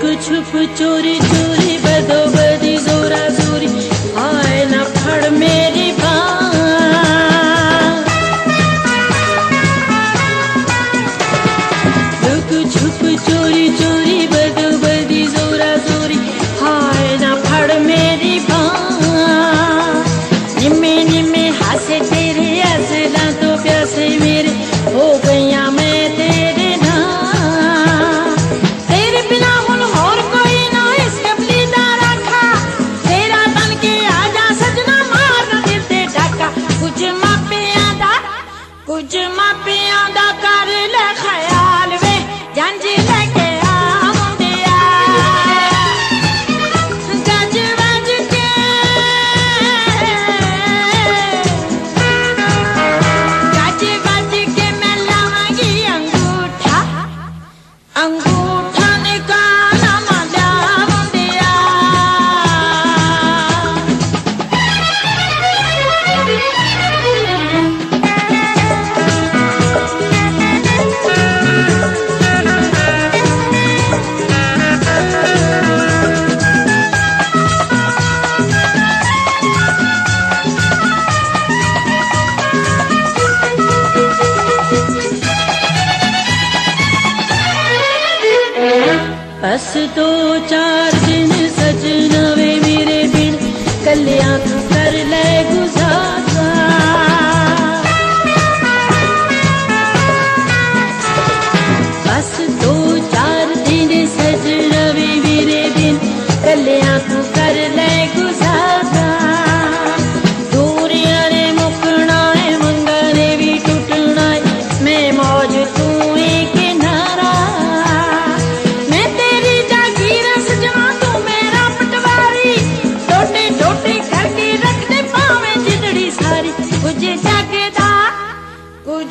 छुप छुप चोरी चोरी बदो बदी जोरा जोरी आए ना फड़ मेरी बाँ छुप छुप ਕੁਝ ਮਾਪਿਆਂ ਦਾ ਕਰ ਲੈ ਖਿਆਲ ਵੇ ਜੰਜ हसतो चा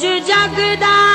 जगदा